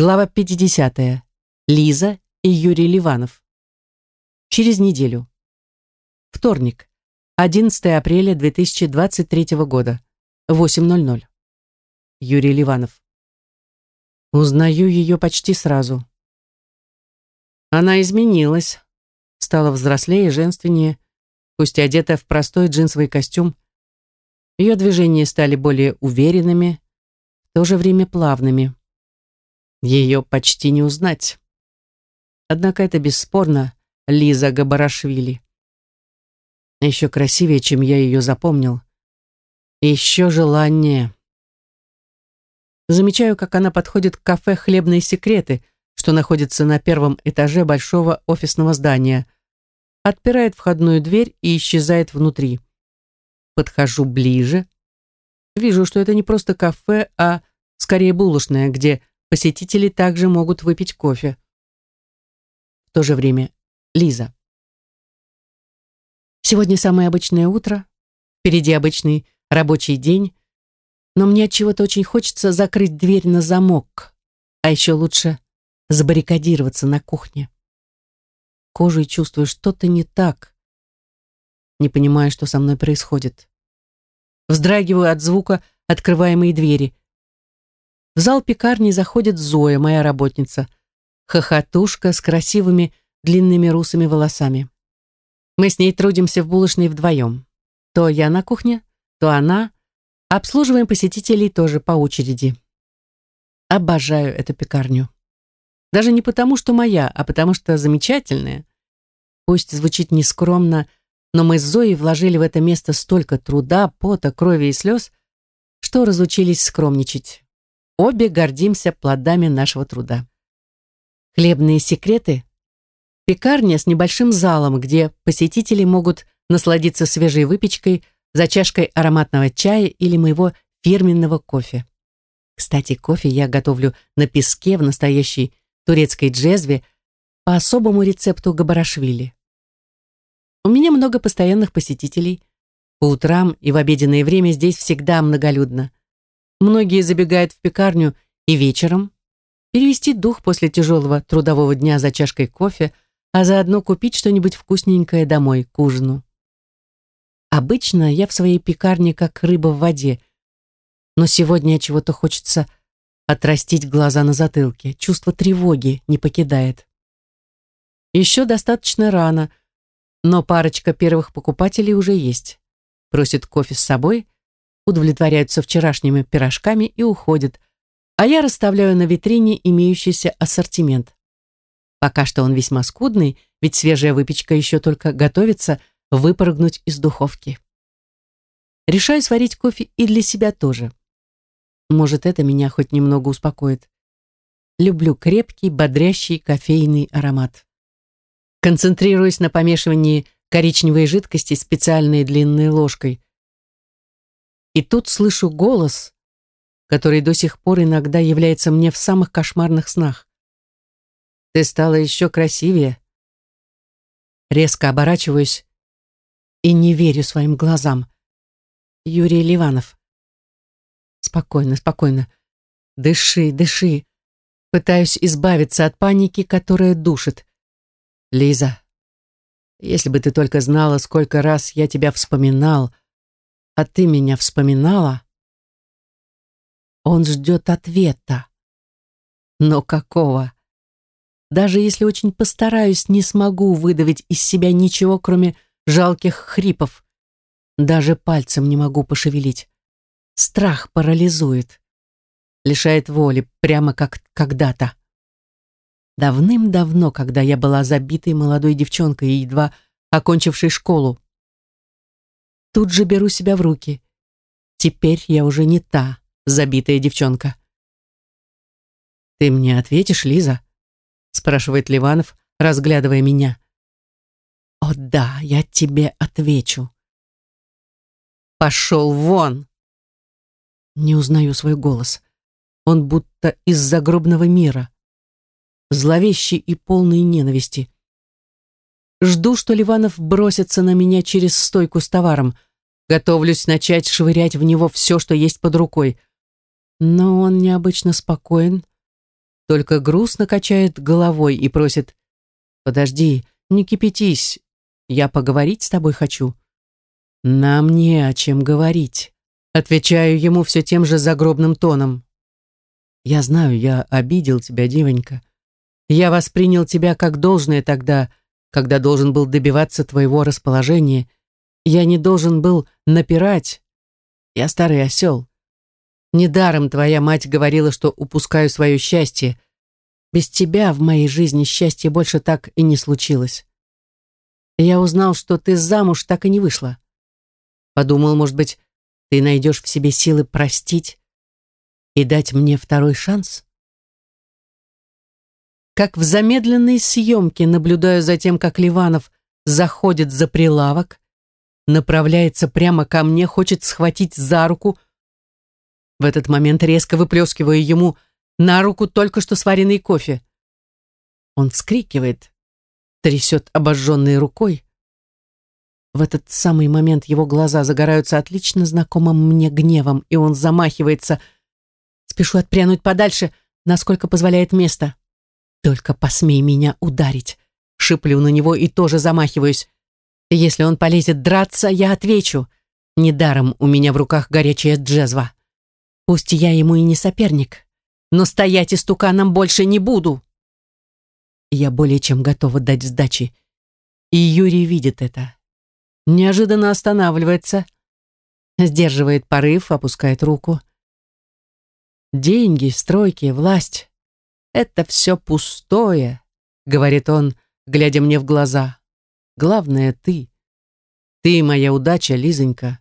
Глава 50. Лиза и Юрий Ливанов. Через неделю. Вторник. 11 апреля 2023 года. 8.00. Юрий Ливанов. Узнаю ее почти сразу. Она изменилась. Стала взрослее и женственнее, пусть одета в простой джинсовый костюм. Ее движения стали более уверенными, в то же время плавными. Ее почти не узнать. Однако это бесспорно Лиза Габарашвили. Еще красивее, чем я ее запомнил. еще желание. Замечаю, как она подходит к кафе «Хлебные секреты», что находится на первом этаже большого офисного здания. Отпирает входную дверь и исчезает внутри. Подхожу ближе. Вижу, что это не просто кафе, а скорее булочная, где Посетители также могут выпить кофе. В то же время Лиза. Сегодня самое обычное утро, впереди обычный рабочий день, но мне от чего-то очень хочется закрыть дверь на замок, а еще лучше забаррикадироваться на кухне. Кожей чувствую, что-то не так. Не понимаю, что со мной происходит. Вздрагиваю от звука открываемой двери. В зал пекарни заходит Зоя, моя работница. Хохотушка с красивыми длинными русыми волосами. Мы с ней трудимся в булочной вдвоем. То я на кухне, то она. Обслуживаем посетителей тоже по очереди. Обожаю эту пекарню. Даже не потому, что моя, а потому что замечательная. Пусть звучит нескромно, но мы с Зоей вложили в это место столько труда, пота, крови и слез, что разучились скромничать. Обе гордимся плодами нашего труда. Хлебные секреты – пекарня с небольшим залом, где посетители могут насладиться свежей выпечкой за чашкой ароматного чая или моего фирменного кофе. Кстати, кофе я готовлю на песке в настоящей турецкой джезве по особому рецепту Габарашвили. У меня много постоянных посетителей. По утрам и в обеденное время здесь всегда многолюдно. Многие забегают в пекарню и вечером, перевести дух после тяжелого трудового дня за чашкой кофе, а заодно купить что-нибудь вкусненькое домой к ужину. Обычно я в своей пекарне как рыба в воде, но сегодня чего-то хочется отрастить глаза на затылке, чувство тревоги не покидает. Еще достаточно рано, но парочка первых покупателей уже есть. Просит кофе с собой – удовлетворяются вчерашними пирожками и уходят, а я расставляю на витрине имеющийся ассортимент. Пока что он весьма скудный, ведь свежая выпечка еще только готовится выпрыгнуть из духовки. Решаю сварить кофе и для себя тоже. Может, это меня хоть немного успокоит. Люблю крепкий, бодрящий кофейный аромат. Концентрируюсь на помешивании коричневой жидкости специальной длинной ложкой. И тут слышу голос, который до сих пор иногда является мне в самых кошмарных снах. «Ты стала еще красивее». Резко оборачиваюсь и не верю своим глазам. Юрий Ливанов. Спокойно, спокойно. Дыши, дыши. Пытаюсь избавиться от паники, которая душит. Лиза, если бы ты только знала, сколько раз я тебя вспоминал, а ты меня вспоминала? Он ждет ответа. Но какого? Даже если очень постараюсь, не смогу выдавить из себя ничего, кроме жалких хрипов. Даже пальцем не могу пошевелить. Страх парализует. Лишает воли, прямо как когда-то. Давным-давно, когда я была забитой молодой девчонкой, едва окончившей школу. Тут же беру себя в руки. Теперь я уже не та забитая девчонка. «Ты мне ответишь, Лиза?» спрашивает Ливанов, разглядывая меня. «О да, я тебе отвечу». «Пошел вон!» Не узнаю свой голос. Он будто из загробного мира. Зловещий и полный ненависти. Жду, что Ливанов бросится на меня через стойку с товаром. Готовлюсь начать швырять в него все, что есть под рукой. Но он необычно спокоен, только грустно качает головой и просит «Подожди, не кипятись, я поговорить с тобой хочу». «Нам не о чем говорить», — отвечаю ему все тем же загробным тоном. «Я знаю, я обидел тебя, девонька. Я воспринял тебя как должное тогда, когда должен был добиваться твоего расположения. Я не должен был напирать. Я старый осел. Недаром твоя мать говорила, что упускаю свое счастье. Без тебя в моей жизни счастье больше так и не случилось. Я узнал, что ты замуж так и не вышла. Подумал, может быть, ты найдешь в себе силы простить и дать мне второй шанс? Как в замедленной съемке наблюдаю за тем, как Ливанов заходит за прилавок, направляется прямо ко мне, хочет схватить за руку, в этот момент резко выплескиваю ему на руку только что сваренный кофе. Он вскрикивает, трясет обожженной рукой. В этот самый момент его глаза загораются отлично знакомым мне гневом, и он замахивается. Спешу отпрянуть подальше, насколько позволяет место. «Только посмей меня ударить!» Шиплю на него и тоже замахиваюсь. Если он полезет драться, я отвечу. Недаром у меня в руках горячая джезва. Пусть я ему и не соперник, но стоять истуканом больше не буду. Я более чем готова дать сдачи. И Юрий видит это. Неожиданно останавливается, сдерживает порыв, опускает руку. Деньги, стройки, власть — это все пустое, говорит он, глядя мне в глаза. Главное — ты. Ты моя удача, Лизонька.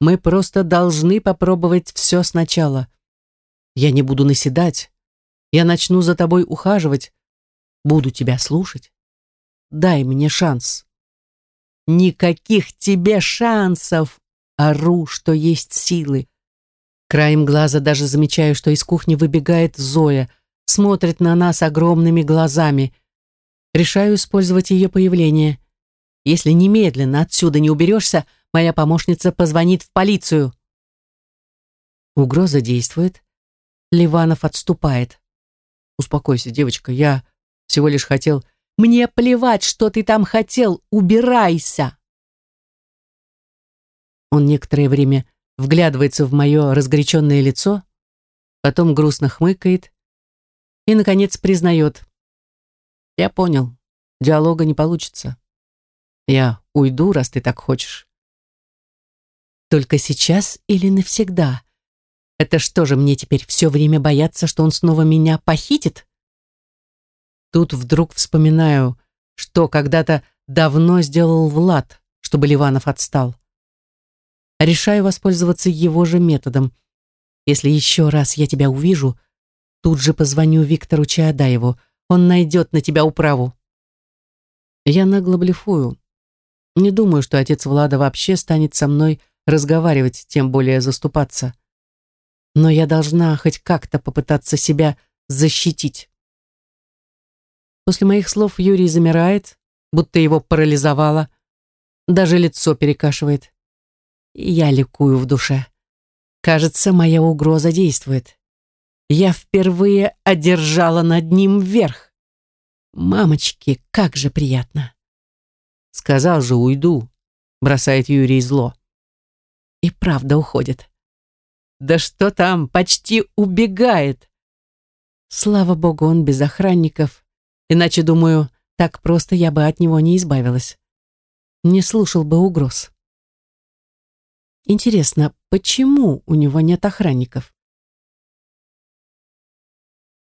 Мы просто должны попробовать все сначала. Я не буду наседать. Я начну за тобой ухаживать. Буду тебя слушать. Дай мне шанс. Никаких тебе шансов. Ору, что есть силы. Краем глаза даже замечаю, что из кухни выбегает Зоя, смотрит на нас огромными глазами. Решаю использовать ее появление. Если немедленно отсюда не уберешься, моя помощница позвонит в полицию. Угроза действует. Ливанов отступает. Успокойся, девочка, я всего лишь хотел... Мне плевать, что ты там хотел, убирайся. Он некоторое время вглядывается в мое разгоряченное лицо, потом грустно хмыкает и, наконец, признает. Я понял, диалога не получится. Я уйду, раз ты так хочешь. Только сейчас или навсегда? Это что же, мне теперь все время бояться, что он снова меня похитит? Тут вдруг вспоминаю, что когда-то давно сделал Влад, чтобы Ливанов отстал. Решаю воспользоваться его же методом. Если еще раз я тебя увижу, тут же позвоню Виктору Чаадаеву. Он найдет на тебя управу. Я нагло блефую. Не думаю, что отец Влада вообще станет со мной разговаривать, тем более заступаться. Но я должна хоть как-то попытаться себя защитить. После моих слов Юрий замирает, будто его парализовало. Даже лицо перекашивает. Я ликую в душе. Кажется, моя угроза действует. Я впервые одержала над ним верх. Мамочки, как же приятно. Сказал же, уйду, бросает Юрий зло и правда уходит. Да что там, почти убегает. Слава богу, он без охранников, иначе, думаю, так просто я бы от него не избавилась. Не слушал бы угроз. Интересно, почему у него нет охранников?